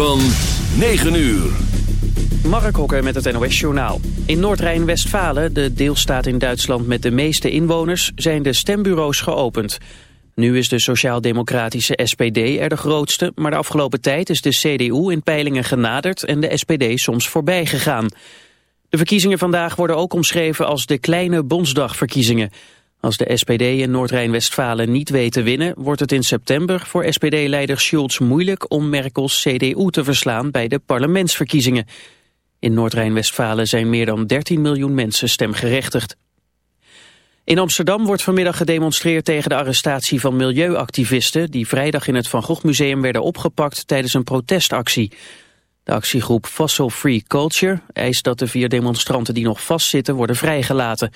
Van 9 uur. Mark Hokker met het NOS Journaal. In Noord-Rijn-Westfalen, de deelstaat in Duitsland met de meeste inwoners, zijn de stembureaus geopend. Nu is de sociaal-democratische SPD er de grootste, maar de afgelopen tijd is de CDU in peilingen genaderd en de SPD soms voorbij gegaan. De verkiezingen vandaag worden ook omschreven als de kleine Bondsdagverkiezingen. Als de SPD in Noord-Rijn-Westfalen niet weet te winnen... wordt het in september voor SPD-leider Schulz moeilijk... om Merkels CDU te verslaan bij de parlementsverkiezingen. In Noord-Rijn-Westfalen zijn meer dan 13 miljoen mensen stemgerechtigd. In Amsterdam wordt vanmiddag gedemonstreerd tegen de arrestatie van milieuactivisten... die vrijdag in het Van Gogh Museum werden opgepakt tijdens een protestactie. De actiegroep Fossil Free Culture eist dat de vier demonstranten die nog vastzitten worden vrijgelaten...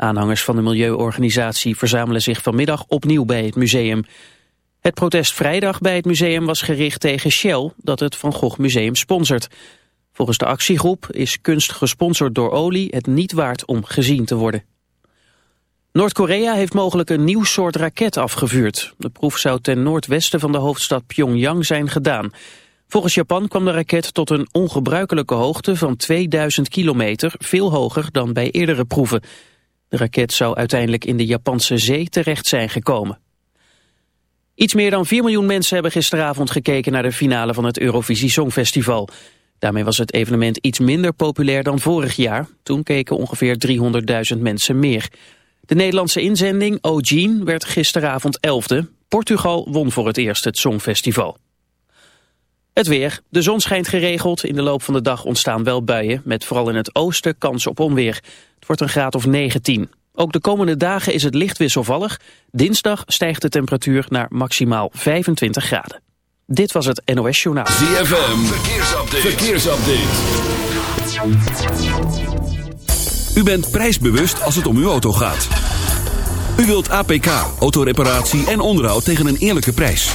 Aanhangers van de milieuorganisatie verzamelen zich vanmiddag opnieuw bij het museum. Het protest vrijdag bij het museum was gericht tegen Shell, dat het Van Gogh Museum sponsort. Volgens de actiegroep is kunst gesponsord door olie het niet waard om gezien te worden. Noord-Korea heeft mogelijk een nieuw soort raket afgevuurd. De proef zou ten noordwesten van de hoofdstad Pyongyang zijn gedaan. Volgens Japan kwam de raket tot een ongebruikelijke hoogte van 2000 kilometer, veel hoger dan bij eerdere proeven. De raket zou uiteindelijk in de Japanse zee terecht zijn gekomen. Iets meer dan 4 miljoen mensen hebben gisteravond gekeken naar de finale van het Eurovisie Songfestival. Daarmee was het evenement iets minder populair dan vorig jaar. Toen keken ongeveer 300.000 mensen meer. De Nederlandse inzending O'Gene werd gisteravond 11e. Portugal won voor het eerst het Songfestival. Het weer. De zon schijnt geregeld. In de loop van de dag ontstaan wel buien, met vooral in het oosten kans op onweer. Het wordt een graad of 19. Ook de komende dagen is het licht wisselvallig. Dinsdag stijgt de temperatuur naar maximaal 25 graden. Dit was het NOS Journaal. ZFM. Verkeersupdate. Verkeersupdate. U bent prijsbewust als het om uw auto gaat. U wilt APK, autoreparatie en onderhoud tegen een eerlijke prijs.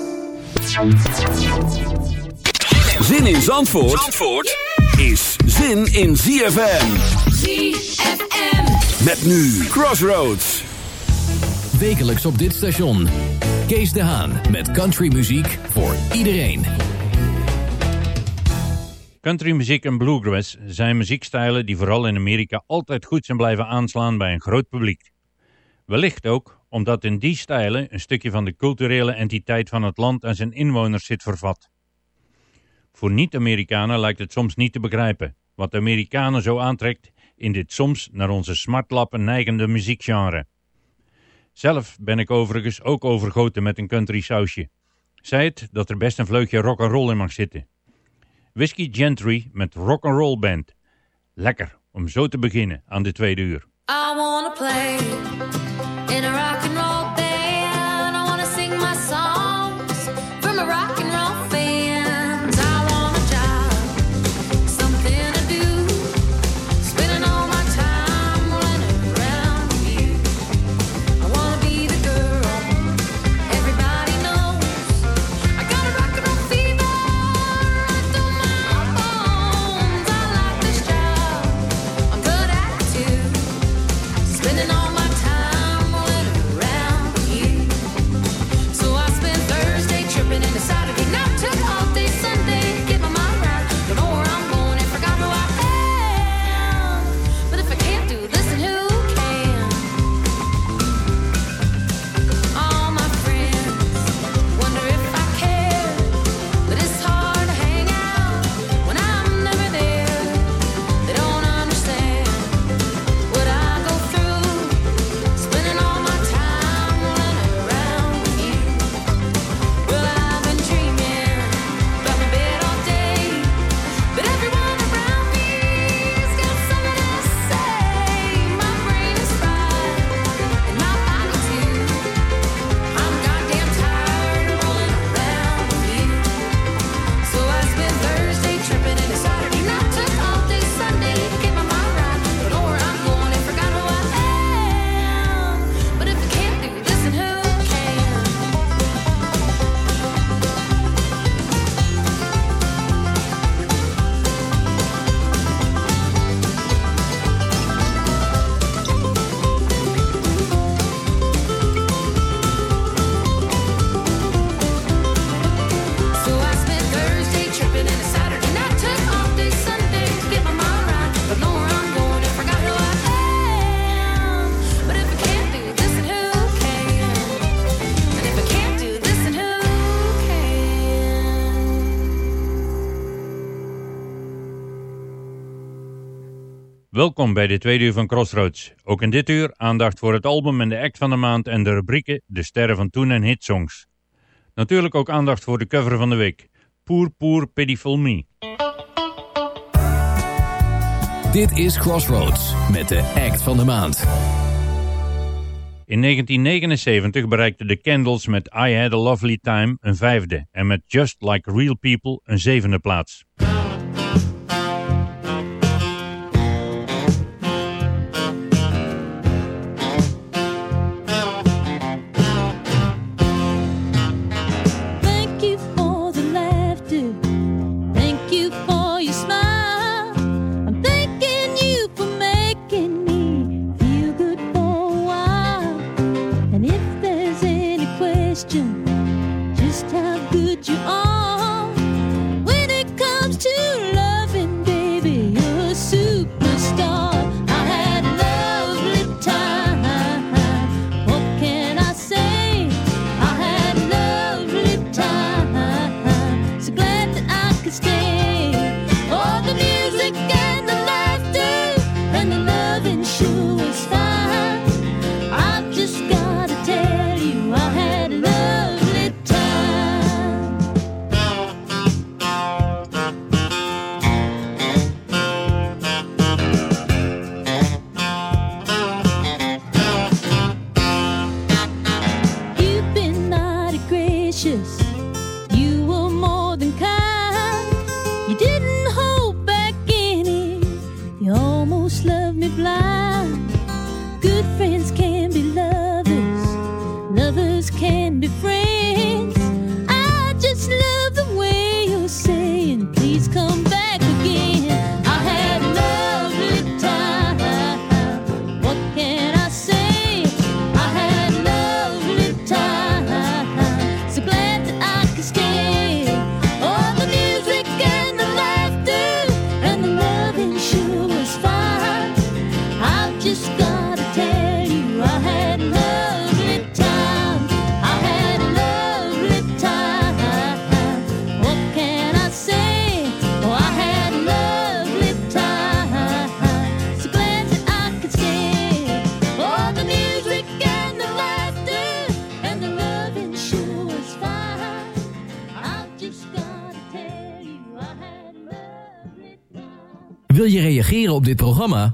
Zin in Zandvoort, Zandvoort is zin in ZFM. ZFM. Met nu Crossroads. Wekelijks op dit station. Kees de Haan met countrymuziek voor iedereen. Countrymuziek en bluegrass zijn muziekstijlen die vooral in Amerika altijd goed zijn blijven aanslaan bij een groot publiek. Wellicht ook omdat in die stijlen een stukje van de culturele entiteit van het land en zijn inwoners zit vervat. Voor niet-Amerikanen lijkt het soms niet te begrijpen wat de Amerikanen zo aantrekt in dit soms naar onze smartlappen neigende muziekgenre. Zelf ben ik overigens ook overgoten met een country sausje. Zij het dat er best een vleugje rock'n'roll in mag zitten. Whiskey Gentry met rock'n'roll band. Lekker om zo te beginnen aan de tweede uur. I play in a rock and roll Welkom bij de tweede uur van Crossroads. Ook in dit uur aandacht voor het album en de act van de maand en de rubrieken De Sterren van Toen en Hitsongs. Natuurlijk ook aandacht voor de cover van de week. Poor Poor Pitiful Me. Dit is Crossroads met de act van de maand. In 1979 bereikten de Candles met I Had A Lovely Time een vijfde en met Just Like Real People een zevende plaats.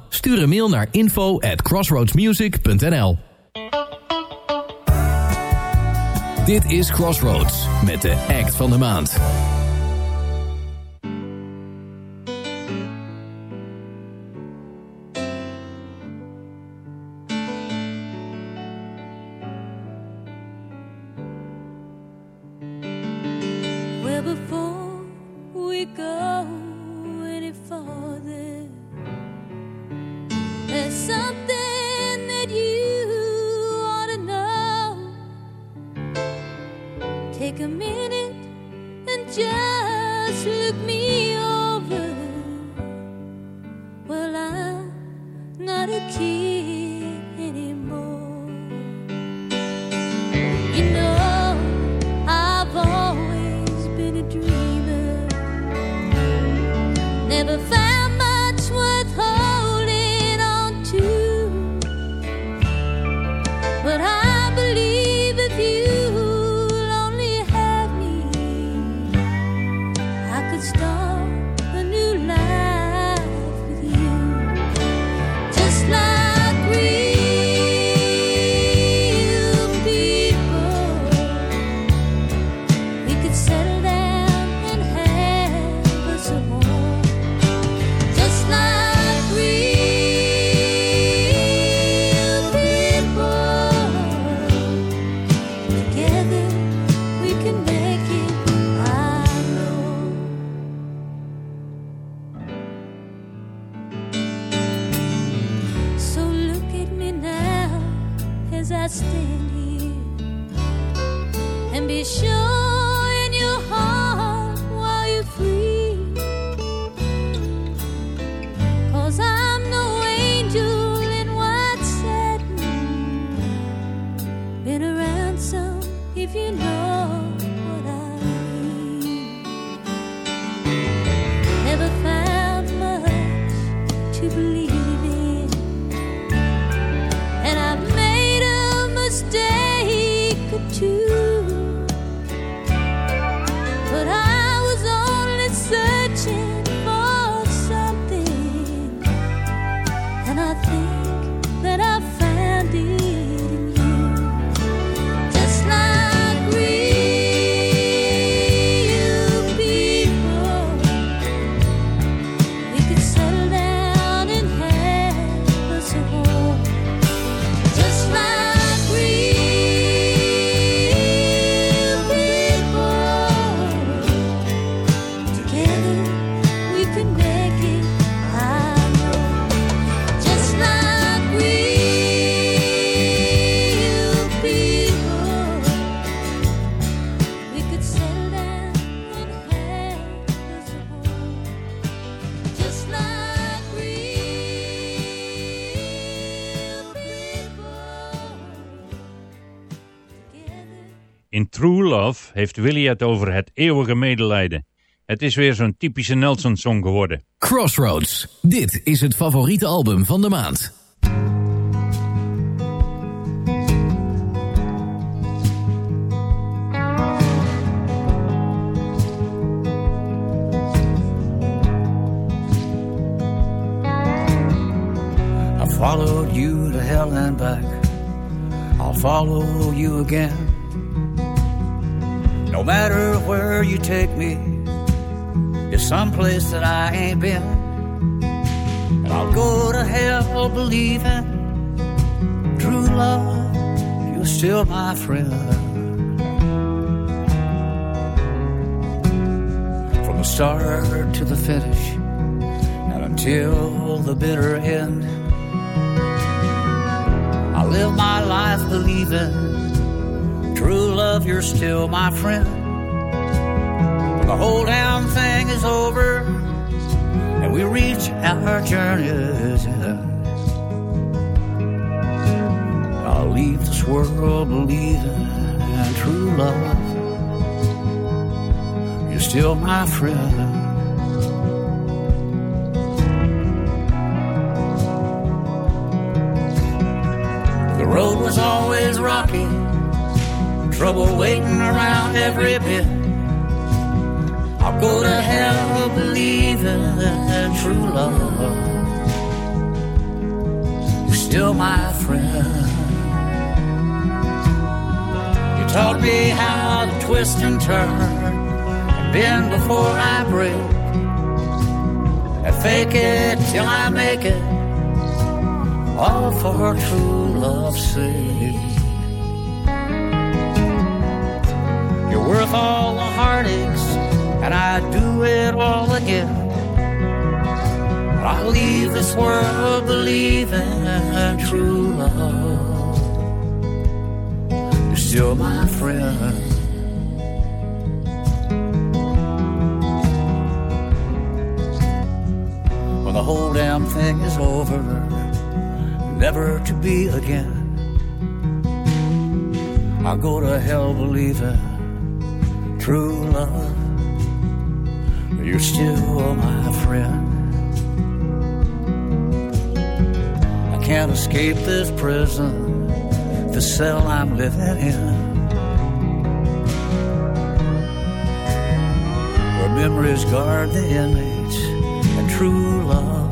Stuur een mail naar info at crossroadsmusic.nl Dit is Crossroads met de act van de maand. True Love heeft Willy het over het eeuwige medelijden. Het is weer zo'n typische Nelson-song geworden. Crossroads. Dit is het favoriete album van de maand. I followed you to hell and back. I'll follow you again. No matter where you take me, it's someplace that I ain't been. And I'll go to hell believing true love, you're still my friend. From the start to the finish, and until the bitter end. I live my life believing true love, you're still my friend. The whole damn thing is over, and we reach our journey's end. I'll leave this world believing in true love, you're still my friend. The road was always rocky, trouble waiting around every bit. I'll go to hell believing in true love. You're still my friend. You taught me how to twist and turn and bend before I break. And fake it till I make it all for true love's sake. All the heartaches, and I'd do it all again. But I leave this world believing in true love. You're still my friend. When the whole damn thing is over never to be again. I'll go to hell believing true love. You're still my friend. I can't escape this prison, the cell I'm living in. Where memories guard the inmates and true love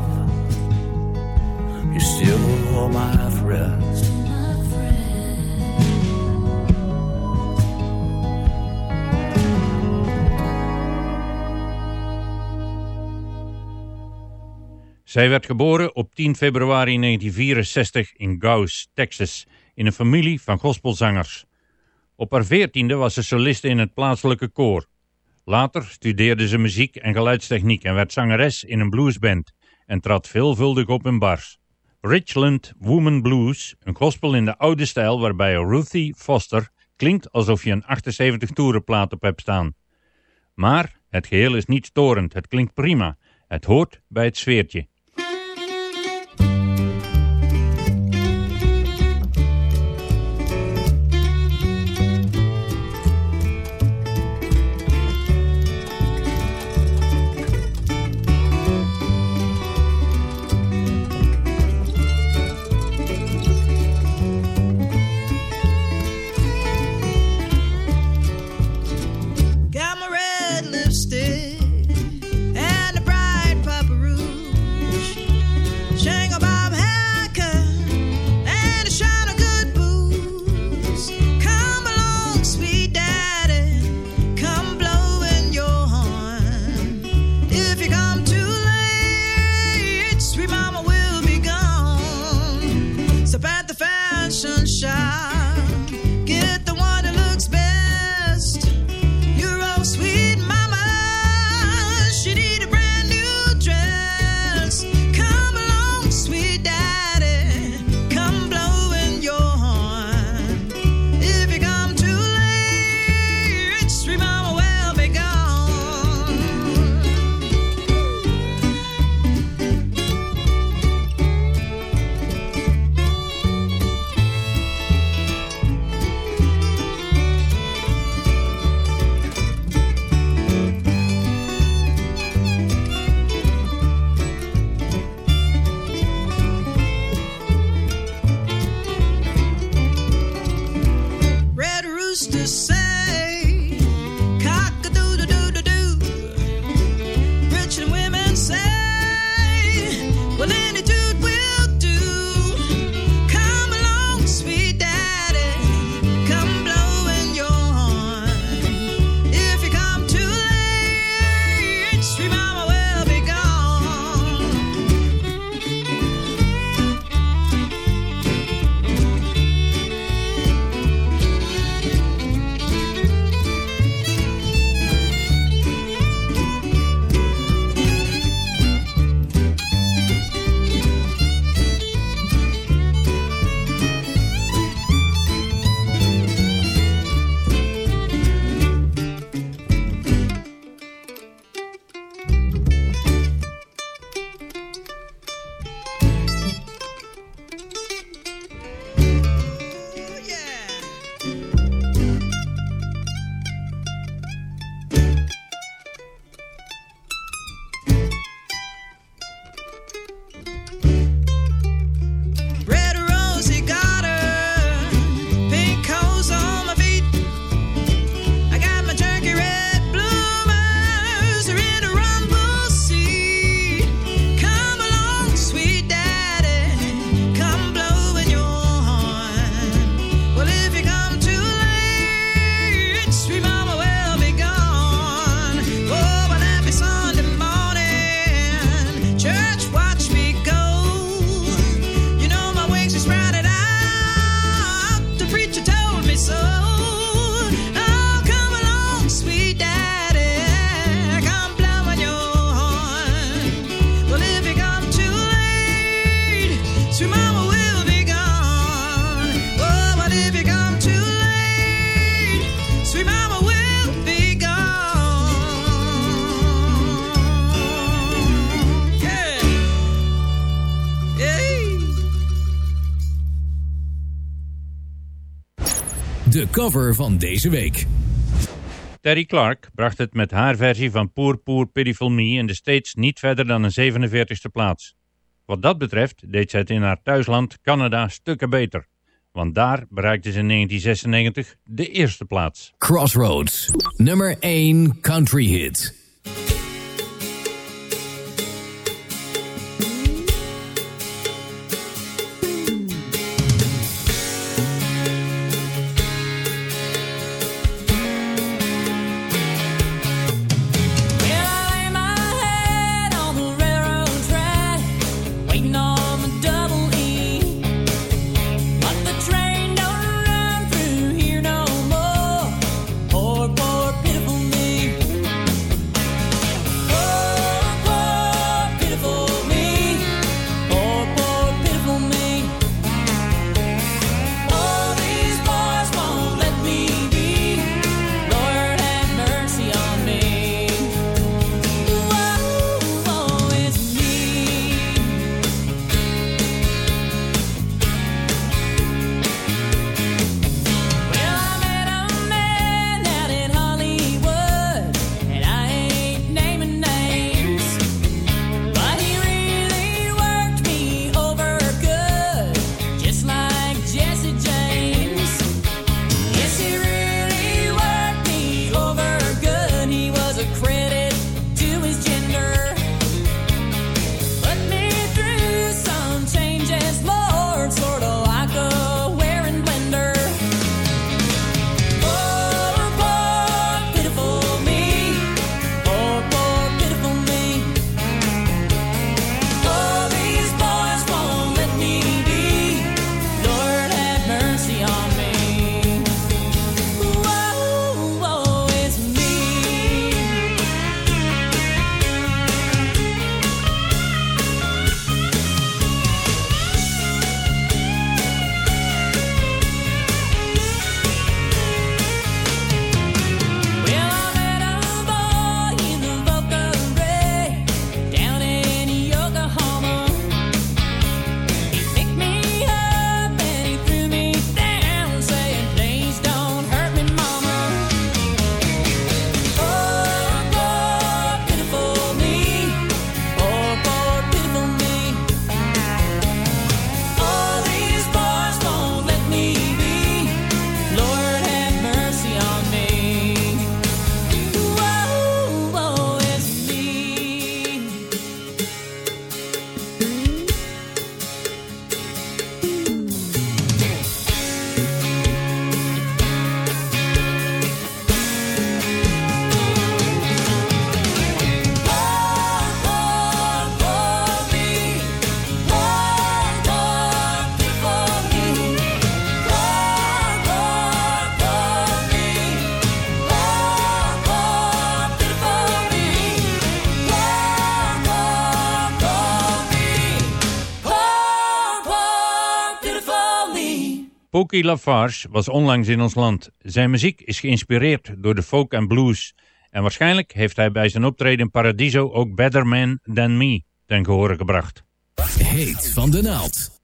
you're still my friend. Zij werd geboren op 10 februari 1964 in Gauss, Texas, in een familie van gospelzangers. Op haar veertiende was ze soliste in het plaatselijke koor. Later studeerde ze muziek en geluidstechniek en werd zangeres in een bluesband en trad veelvuldig op in bars. Richland Woman Blues, een gospel in de oude stijl waarbij Ruthie Foster klinkt alsof je een 78 toerenplaat op hebt staan. Maar het geheel is niet storend, het klinkt prima, het hoort bij het sfeertje. cover van deze week. Terry Clark bracht het met haar versie van Poor Poor Pitiful Me in de States niet verder dan een 47e plaats. Wat dat betreft deed zij het in haar thuisland Canada stukken beter. Want daar bereikte ze in 1996 de eerste plaats. Crossroads, nummer 1 country hit. Frankie Lafarge was onlangs in ons land. Zijn muziek is geïnspireerd door de folk en blues. En waarschijnlijk heeft hij bij zijn optreden in Paradiso ook Better Man Than Me ten gehore gebracht. Heet van de naald.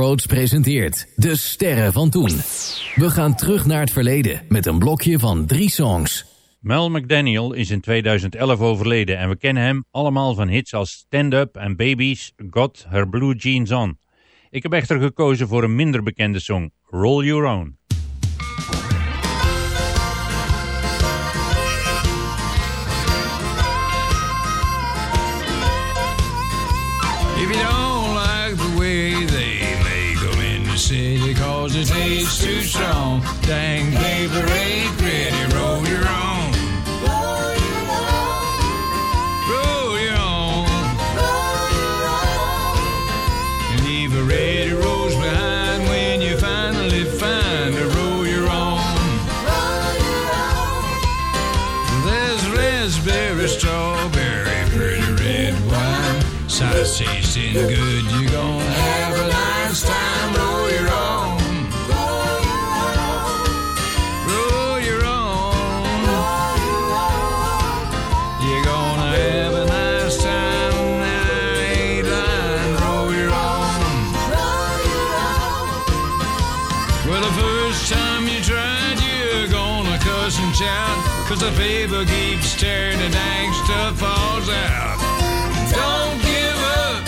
Presenteert De Sterren van Toen. We gaan terug naar het verleden met een blokje van drie songs. Mel McDaniel is in 2011 overleden en we kennen hem allemaal van hits als Stand Up en Babies Got Her Blue Jeans On. Ik heb echter gekozen voor een minder bekende song, Roll Your Own. If you don't is age too strong. Dang, baby, ain't pretty, roll your own. Ready behind when you finally find a roll. Roll your own. There's raspberry, strawberry, pretty red wine, good. Cause the paper keeps turning, dang stuff falls out. Don't give up,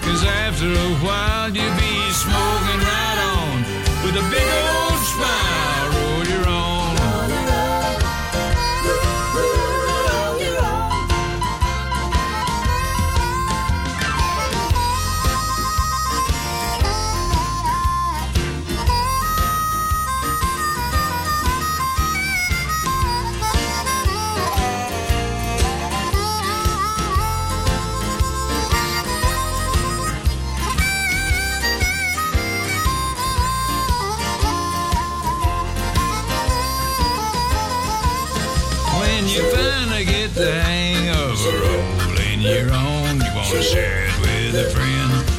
cause after a while you'll be smoking right on with a big old smile.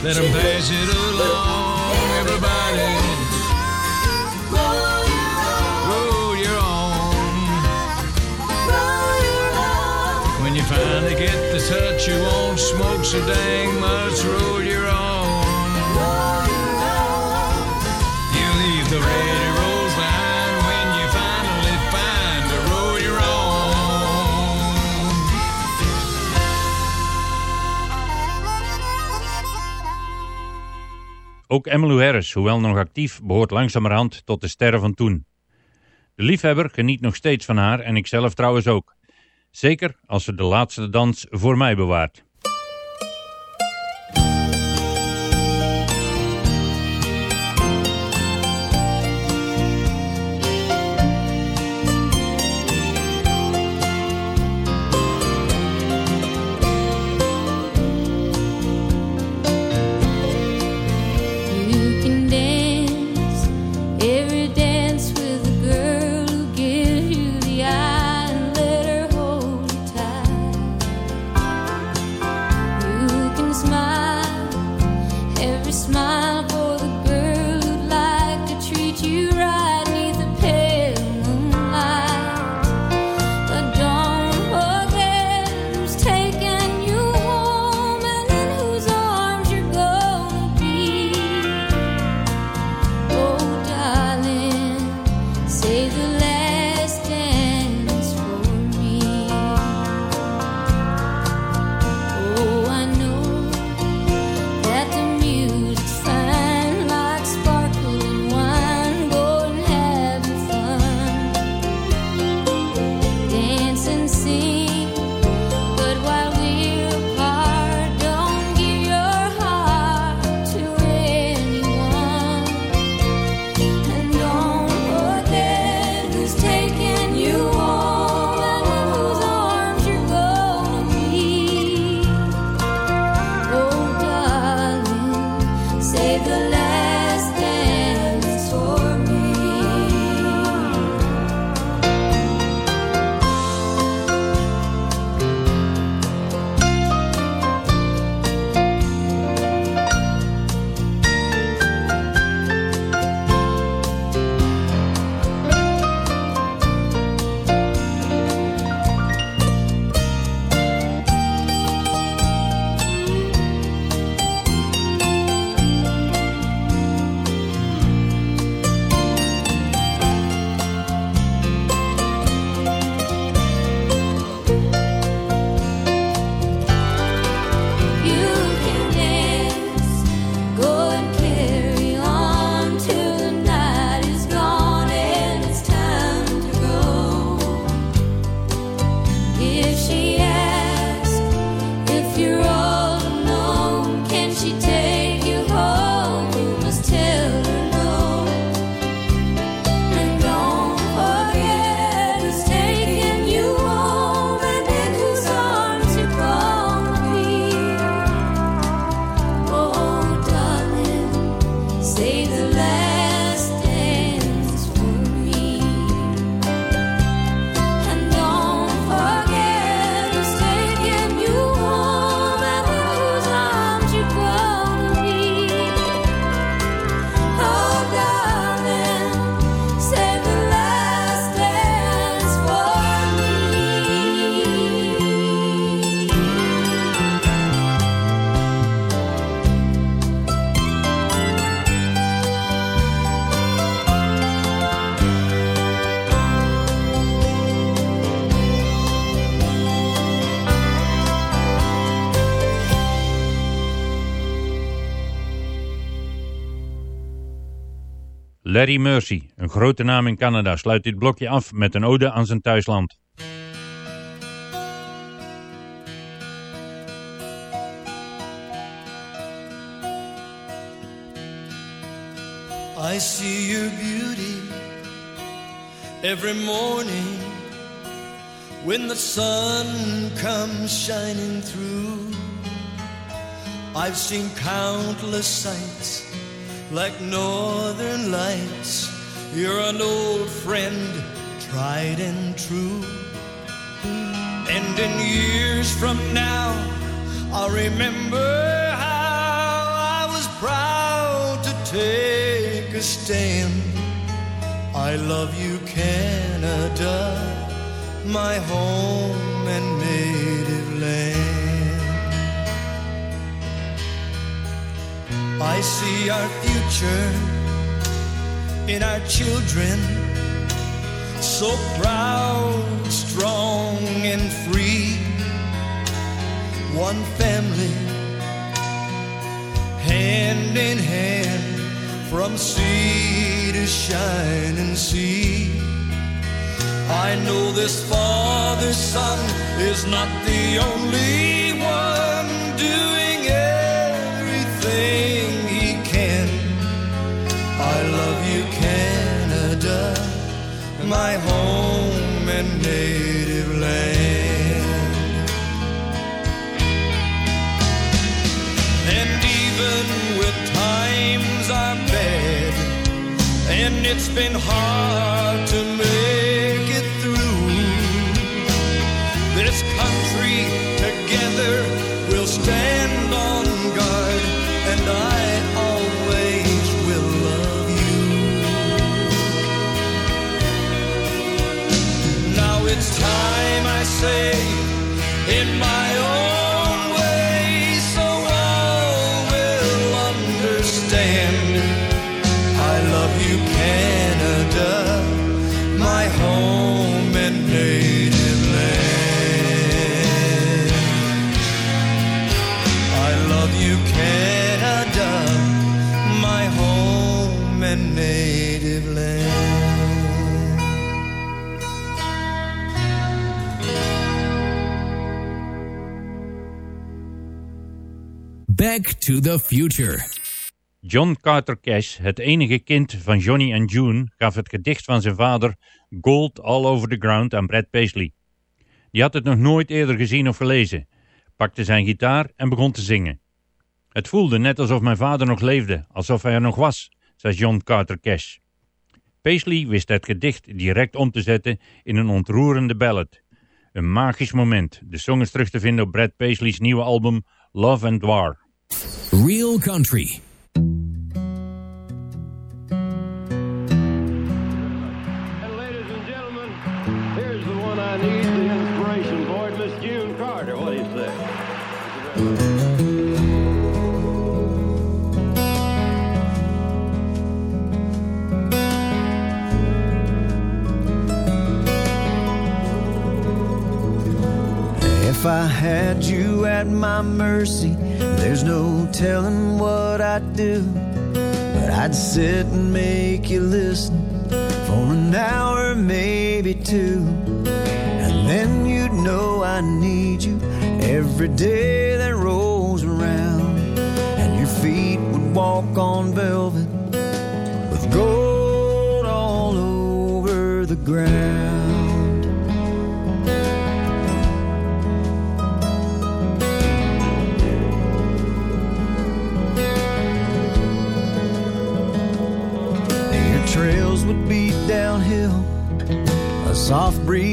Let 'em pass it along, everybody. Roll your own. When you finally get the touch, you won't smoke so dang much. Roll Ook Emmylou Harris, hoewel nog actief, behoort langzamerhand tot de sterren van toen. De liefhebber geniet nog steeds van haar en ikzelf trouwens ook. Zeker als ze de laatste dans voor mij bewaart. Larry Mercy, een grote naam in Canada, sluit dit blokje af met een ode aan zijn thuisland. I see your beauty every morning when the sun comes shining through. I've seen countless sights like northern lights. You're an old friend, tried and true. And in years from now, I'll remember how I was proud to take a stand. I love you, Canada, my home and native land. I see our future in our children, so proud, strong, and free. One family, hand in hand, from sea to shining sea. I know this father's son is not the only one doing my home and native land. And even with times are bad, and it's been hard understand. I love you, Canada, my home and native land. I love you, Canada, my home and native land. Back to the Future. John Carter Cash, het enige kind van Johnny en June, gaf het gedicht van zijn vader Gold All Over the Ground aan Brad Paisley. Die had het nog nooit eerder gezien of gelezen, pakte zijn gitaar en begon te zingen. Het voelde net alsof mijn vader nog leefde, alsof hij er nog was, zei John Carter Cash. Paisley wist het gedicht direct om te zetten in een ontroerende ballad. Een magisch moment. De song is terug te vinden op Brad Paisley's nieuwe album Love and War. Real Country. If I had you at my mercy, there's no telling what I'd do. But I'd sit and make you listen for an hour, maybe two. And then you'd know I need you every day that rolls around. And your feet would walk on velvet with gold all over the ground.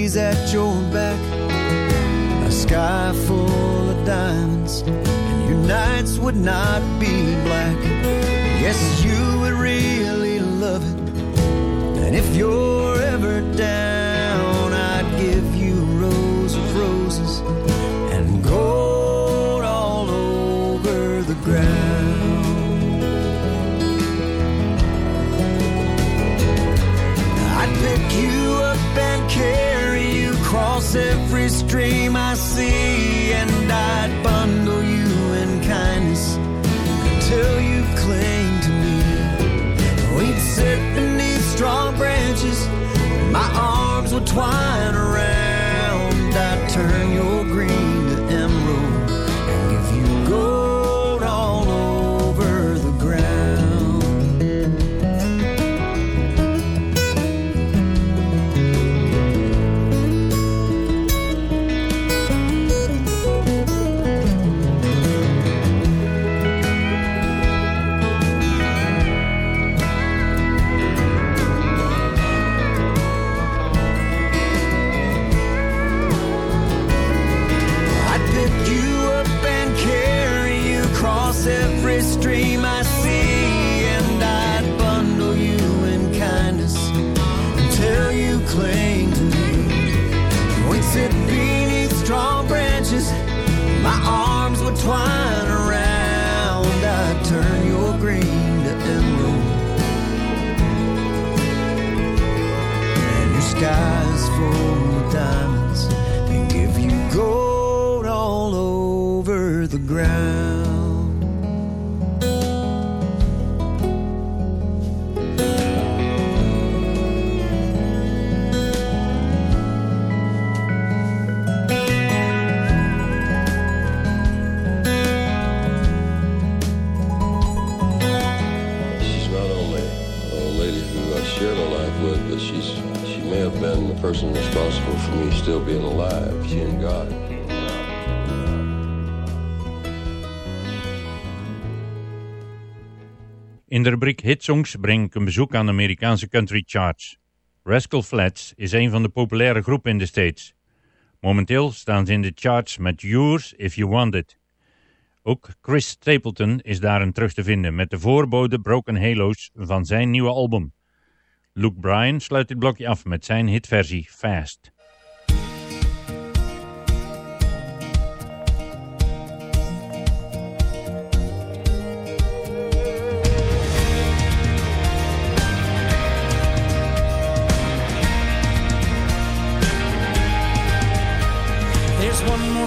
At your back, a sky full of diamonds, and your nights would not be black. Yes, you would really love it, and if you're every stream I see, and I'd bundle you in kindness until you cling to me. We'd sit beneath strong branches, my arms would twine around the ground. She's not only a lady who I life with, but she's she may have been the person responsible for me still being alive. She and God. In de rubriek Hitsongs breng ik een bezoek aan de Amerikaanse country charts. Rascal Flats is een van de populaire groepen in de States. Momenteel staan ze in de charts met Yours If You Want It. Ook Chris Stapleton is daarin terug te vinden met de voorbode Broken Halos van zijn nieuwe album. Luke Bryan sluit dit blokje af met zijn hitversie Fast.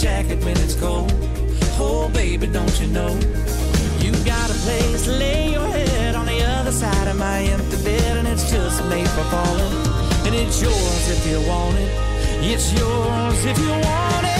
Jacket when it's cold. Oh, baby, don't you know? You got a place to lay your head on the other side of my empty bed, and it's just made for falling. And it's yours if you want it. It's yours if you want it.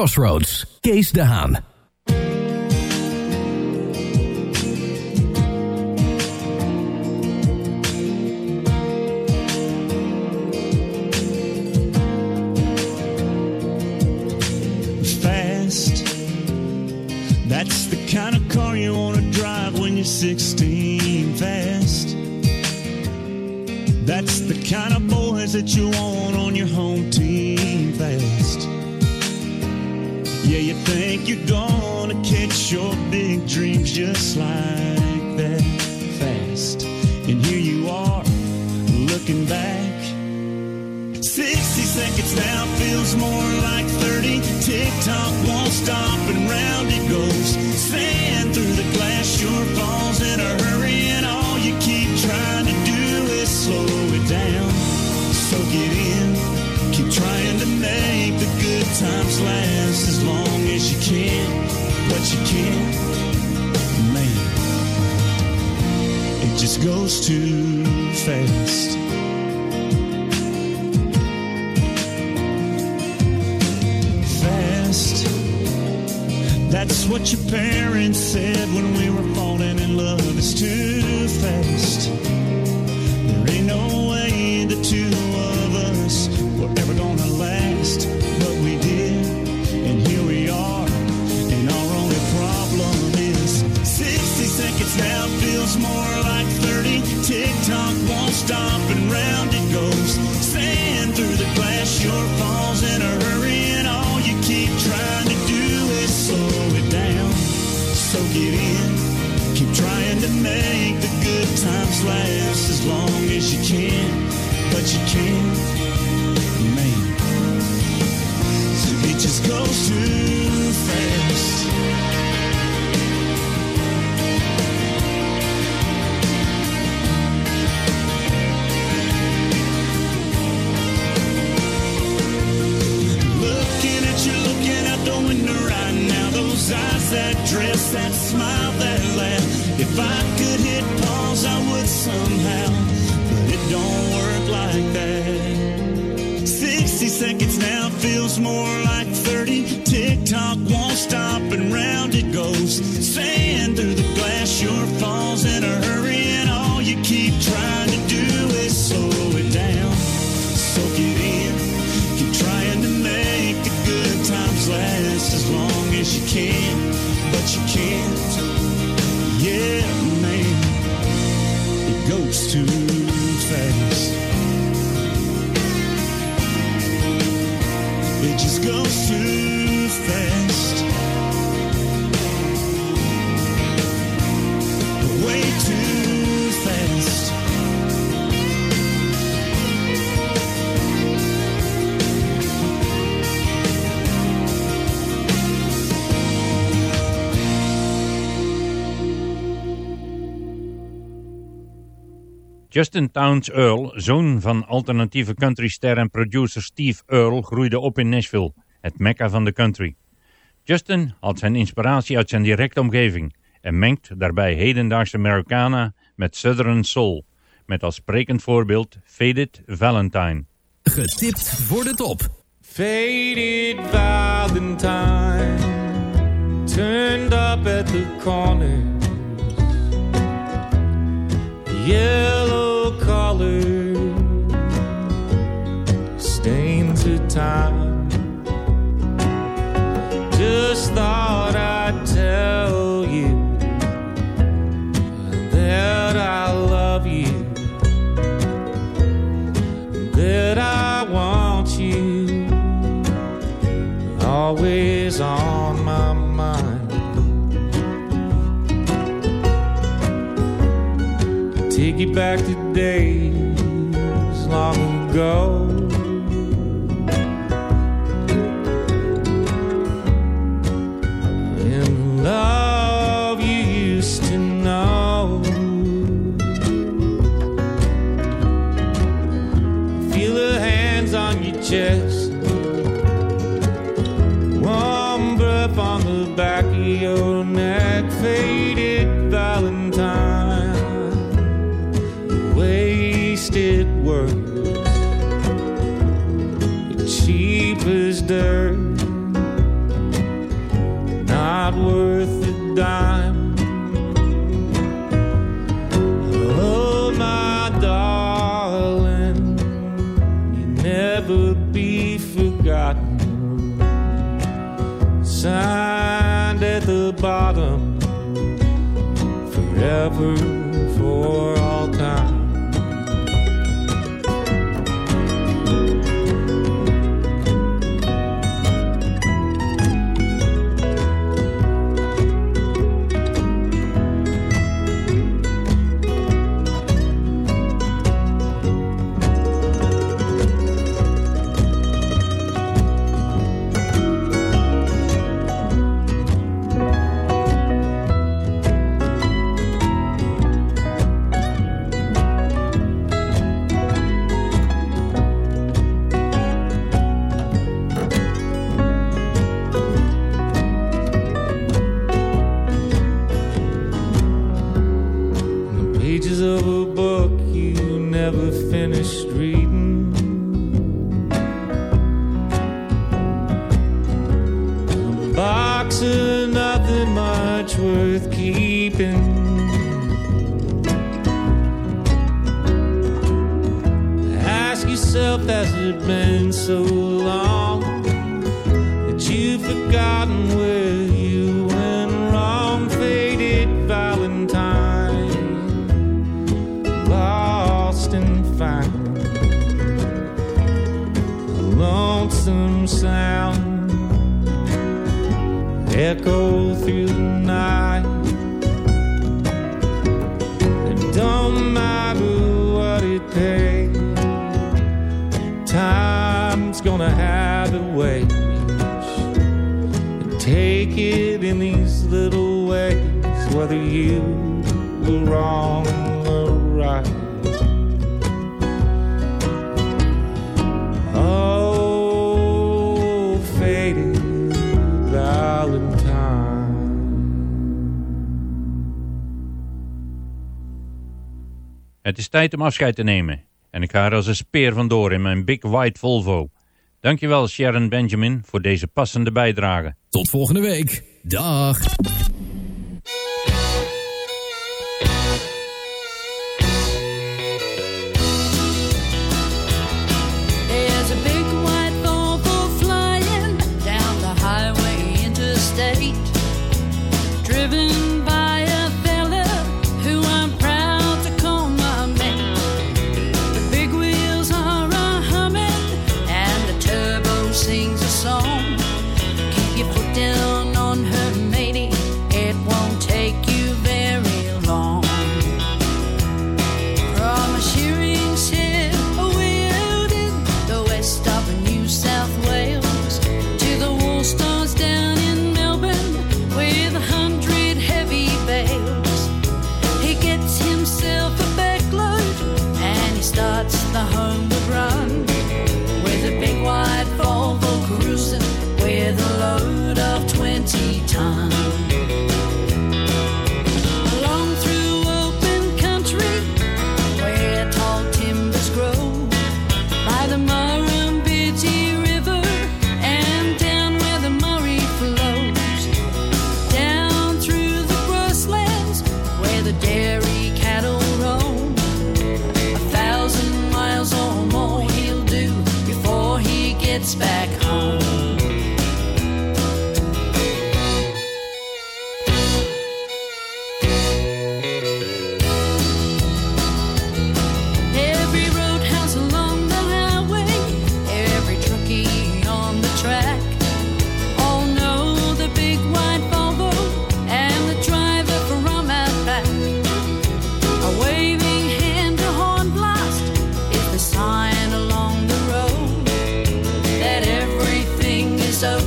Crossroads, Kees de Haan. Fast. That's the kind of car you want to drive when you're 16. Fast. That's the kind of boys that you wanna. you don't too fast. Fast. That's what your parents said just goes to Justin Towns Earl, zoon van alternatieve countryster en producer Steve Earl, groeide op in Nashville, het mekka van de country. Justin haalt zijn inspiratie uit zijn directe omgeving en mengt daarbij hedendaagse Americana met Southern Soul, met als sprekend voorbeeld Faded Valentine. Getipt voor de top. Faded Valentine Turned up at the corner time. Just thought I'd tell you that I love you, that I want you, always on my mind. Take you back to tijd om afscheid te nemen. En ik ga er als een speer vandoor in mijn Big White Volvo. Dankjewel Sharon Benjamin voor deze passende bijdrage. Tot volgende week. Dag. driven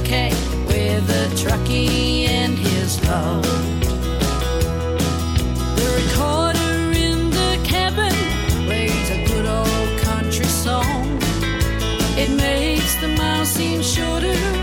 with the truckie and his load. The recorder in the cabin plays a good old country song. It makes the miles seem shorter.